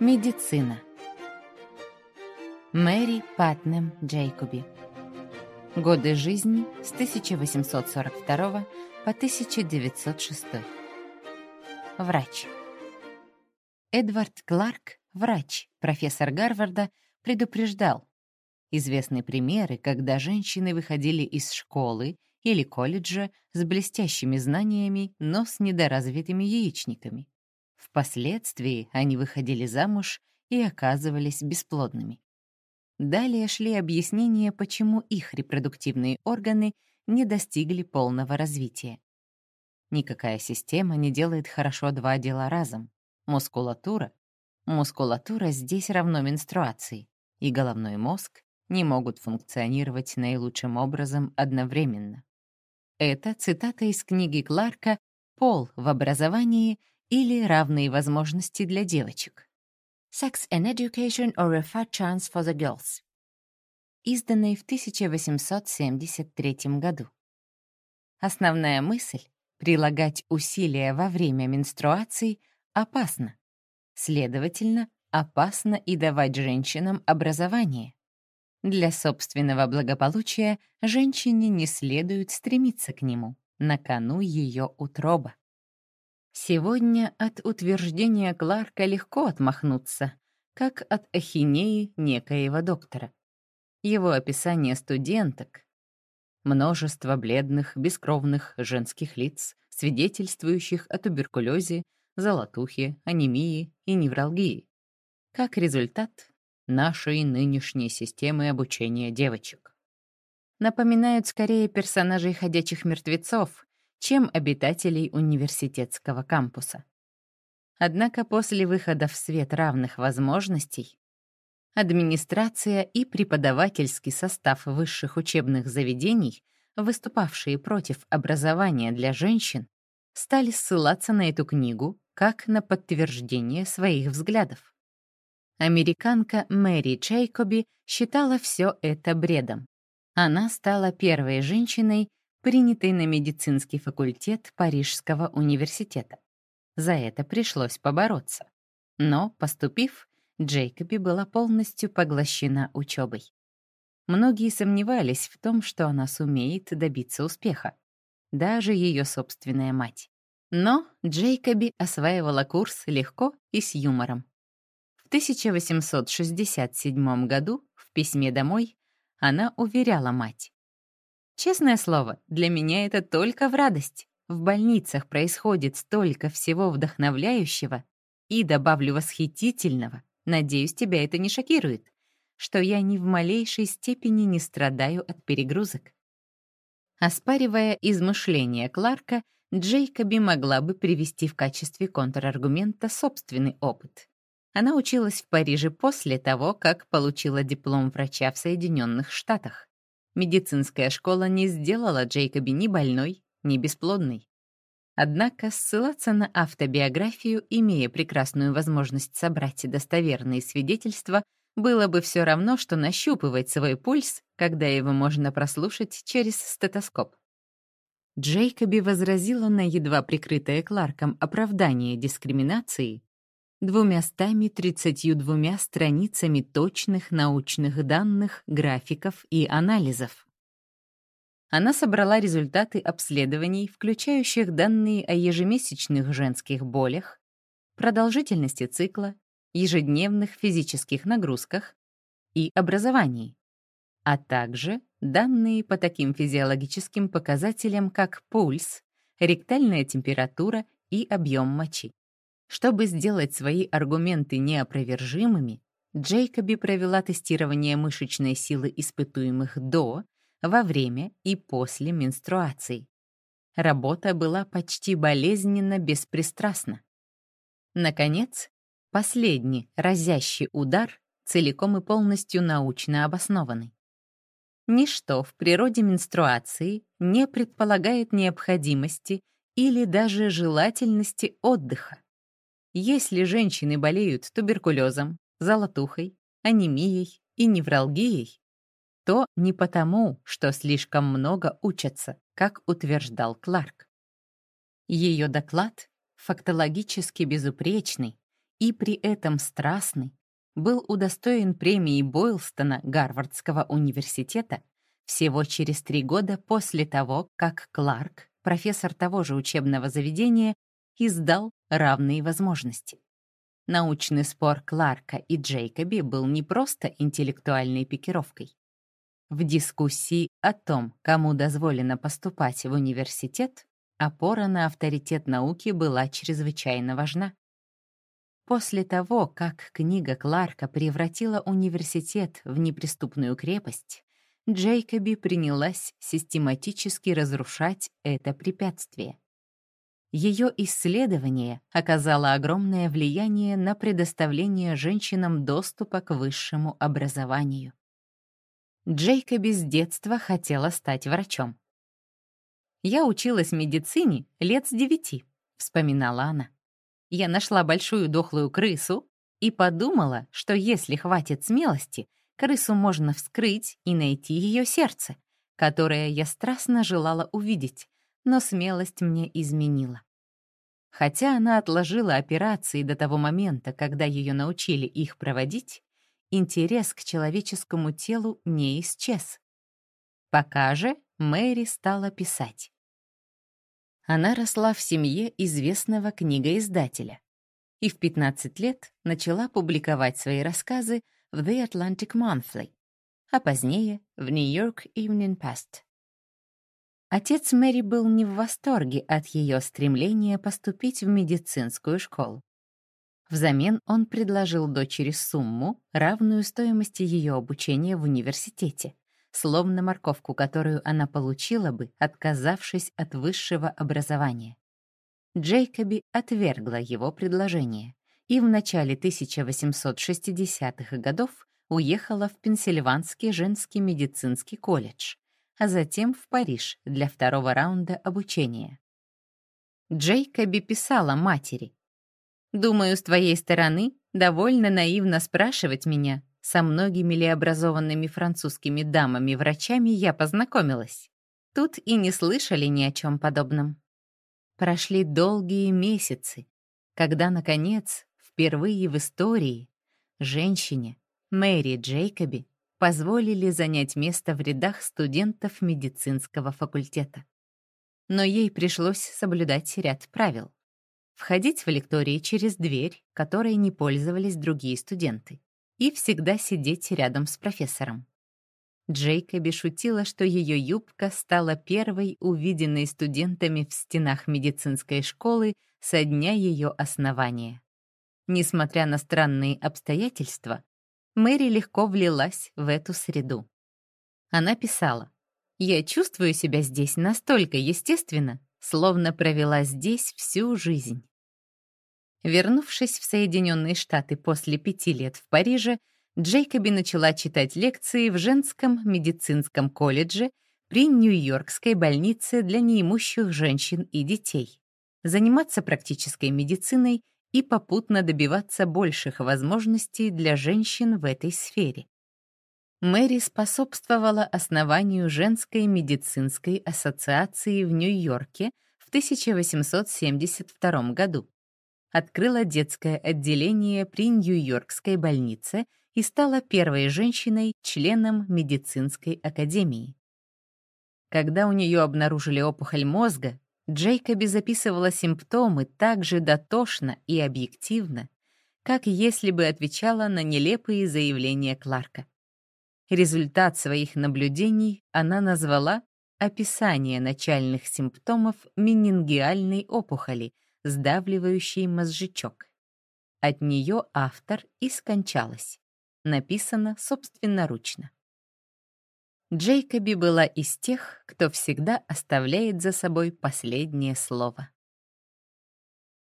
Медицина. Мэри Патнем Джейкоби. Годы жизни с 1842 по 1906. Врач. Эдвард Кларк, врач, профессор Гарварда, предупреждал. Известны примеры, когда женщины выходили из школы или колледжа с блестящими знаниями, но с недоразвитыми яичниками. Впоследствии они выходили замуж и оказывались бесплодными. Далее шли объяснения, почему их репродуктивные органы не достигли полного развития. Никакая система не делает хорошо два дела разом. Мускулатура. Мускулатура здесь равно менструации, и головной мозг не могут функционировать наилучшим образом одновременно. Это цитата из книги Кларка «Пол в образовании или равные возможности для девочек. Sex and Education or a Fair Chance for the Girls, изданной в 1873 году. Основная мысль — прилагать усилия во время менструаций опасно. Следовательно, опасно и давать женщинам образование. Для собственного благополучия женщине не следует стремиться к нему, на кону ее утроба. Сегодня от утверждения Кларка легко отмахнуться, как от ахинеи некоего доктора. Его описание студенток, множество бледных, бескровных женских лиц, свидетельствующих о туберкулезе, золотухе, анемии и невралгии. Как результат нашей нынешней системы обучения девочек. Напоминают скорее персонажей ходячих мертвецов, чем обитателей университетского кампуса. Однако после выхода в свет равных возможностей администрация и преподавательский состав высших учебных заведений, выступавшие против образования для женщин, стали ссылаться на эту книгу как на подтверждение своих взглядов. Американка Мэри Джейкоби считала все это бредом. Она стала первой женщиной, принятый на медицинский факультет Парижского университета. За это пришлось побороться. Но, поступив, Джейкоби была полностью поглощена учебой. Многие сомневались в том, что она сумеет добиться успеха. Даже ее собственная мать. Но Джейкоби осваивала курс легко и с юмором. В 1867 году в письме домой она уверяла мать. Честное слово, для меня это только в радость. В больницах происходит столько всего вдохновляющего и, добавлю, восхитительного, надеюсь, тебя это не шокирует, что я ни в малейшей степени не страдаю от перегрузок. Оспаривая измышления Кларка, Джейкоби могла бы привести в качестве контраргумента собственный опыт. Она училась в Париже после того, как получила диплом врача в Соединенных Штатах. Медицинская школа не сделала Джейкоби ни больной, ни бесплодной. Однако ссылаться на автобиографию, имея прекрасную возможность собрать достоверные свидетельства, было бы все равно, что нащупывать свой пульс, когда его можно прослушать через стетоскоп. Джейкоби возразила на едва прикрытое Кларком оправдание дискриминации двумястами тридцатью двумя страницами точных научных данных, графиков и анализов. Она собрала результаты обследований, включающих данные о ежемесячных женских болях, продолжительности цикла, ежедневных физических нагрузках и образовании, а также данные по таким физиологическим показателям, как пульс, ректальная температура и объем мочи. Чтобы сделать свои аргументы неопровержимыми, Джейкоби провела тестирование мышечной силы испытуемых до, во время и после менструаций. Работа была почти болезненно беспристрастна. Наконец, последний разящий удар целиком и полностью научно обоснованный. Ничто в природе менструации не предполагает необходимости или даже желательности отдыха. Если женщины болеют туберкулезом, золотухой, анемией и невралгией, то не потому, что слишком много учатся, как утверждал Кларк. Ее доклад фактологически безупречный и при этом страстный, был удостоен премии Бойлстона Гарвардского университета всего через три года после того, как Кларк, профессор того же учебного заведения, издал «Равные возможности». Научный спор Кларка и Джейкоби был не просто интеллектуальной пикировкой. В дискуссии о том, кому дозволено поступать в университет, опора на авторитет науки была чрезвычайно важна. После того, как книга Кларка превратила университет в неприступную крепость, Джейкоби принялась систематически разрушать это препятствие. Ее исследование оказало огромное влияние на предоставление женщинам доступа к высшему образованию. Джейкоби с детства хотела стать врачом. «Я училась медицине лет с девяти», — вспоминала она. «Я нашла большую дохлую крысу и подумала, что если хватит смелости, крысу можно вскрыть и найти ее сердце, которое я страстно желала увидеть, но смелость мне изменила. Хотя она отложила операции до того момента, когда ее научили их проводить, интерес к человеческому телу не исчез. Пока же Мэри стала писать. Она росла в семье известного книгоиздателя и в 15 лет начала публиковать свои рассказы в The Atlantic Monthly, а позднее в New York Evening Post. Отец Мэри был не в восторге от ее стремления поступить в медицинскую школу. Взамен он предложил дочери сумму, равную стоимости ее обучения в университете, словно морковку, которую она получила бы, отказавшись от высшего образования. Джейкоби отвергла его предложение и в начале 1860-х годов уехала в Пенсильванский женский медицинский колледж, а затем в Париж для второго раунда обучения. Джейкоби писала матери, Думаю, с твоей стороны довольно наивно спрашивать меня, со многими ли образованными французскими дамами-врачами я познакомилась. Тут и не слышали ни о чем подобном. Прошли долгие месяцы, когда, наконец, впервые в истории женщине, Мэри Джейкоби, позволили занять место в рядах студентов медицинского факультета. Но ей пришлось соблюдать ряд правил входить в лектории через дверь, которой не пользовались другие студенты, и всегда сидеть рядом с профессором. Джейкоби шутила, что ее юбка стала первой увиденной студентами в стенах медицинской школы со дня ее основания. Несмотря на странные обстоятельства, Мэри легко влилась в эту среду. Она писала, «Я чувствую себя здесь настолько естественно, словно провела здесь всю жизнь. Вернувшись в Соединенные Штаты после пяти лет в Париже, Джейкоби начала читать лекции в женском медицинском колледже при Нью-Йоркской больнице для неимущих женщин и детей, заниматься практической медициной и попутно добиваться больших возможностей для женщин в этой сфере. Мэри способствовала основанию женской медицинской ассоциации в Нью-Йорке в 1872 году, открыла детское отделение при Нью-Йоркской больнице и стала первой женщиной членом медицинской академии. Когда у нее обнаружили опухоль мозга, Джейкоби записывала симптомы так же дотошно и объективно, как если бы отвечала на нелепые заявления Кларка. Результат своих наблюдений она назвала «Описание начальных симптомов менингиальной опухоли, сдавливающей мозжечок». От нее автор и скончалась. Написано собственноручно. Джейкоби была из тех, кто всегда оставляет за собой последнее слово.